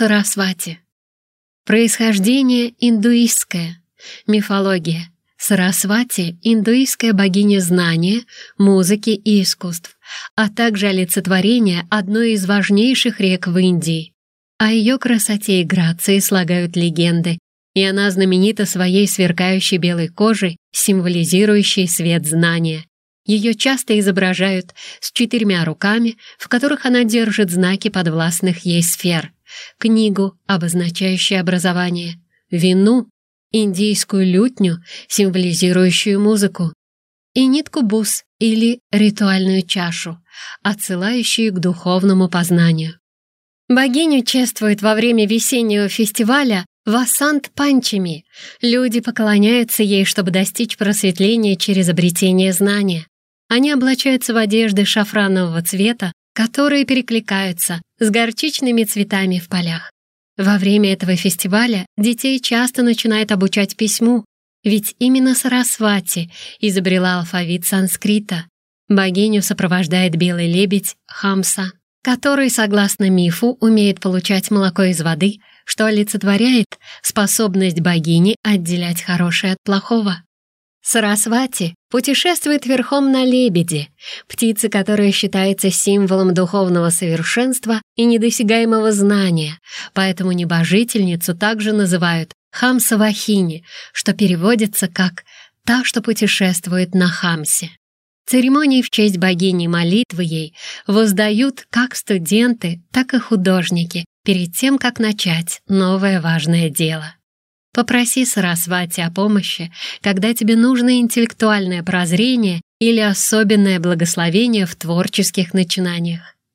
Сарасвати. Происхождение индуистское. Мифология. Сарасвати – индуистская богиня знания, музыки и искусств, а также олицетворение одной из важнейших рек в Индии. О ее красоте и грации слагают легенды, и она знаменита своей сверкающей белой кожей, символизирующей свет знания. Ее часто изображают с четырьмя руками, в которых она держит знаки подвластных ей сфер, книгу, обозначающую образование, вину, индийскую лютню, символизирующую музыку, и нитку бус или ритуальную чашу, отсылающую к духовному познанию. Богиню чествуют во время весеннего фестиваля Васант Панчами. Люди поклоняются ей, чтобы достичь просветления через обретение знания. Они облачаются в одежды шафранового цвета, которые перекликаются с горчичными цветами в полях. Во время этого фестиваля детей часто начинают обучать письму, ведь именно Сарасвати изобрела алфавит санскрита. Богиню сопровождает белый лебедь Хамса который, согласно мифу, умеет получать молоко из воды, что олицетворяет способность богини отделять хорошее от плохого. Сарасвати путешествует верхом на лебеде, птице, которая считается символом духовного совершенства и недосягаемого знания, поэтому небожительницу также называют Хамсавахини, что переводится как «та, что путешествует на Хамсе». Церемонии в честь богини молитвы ей воздают как студенты, так и художники перед тем, как начать новое важное дело. Попроси Сарасвати о помощи, когда тебе нужно интеллектуальное прозрение или особенное благословение в творческих начинаниях.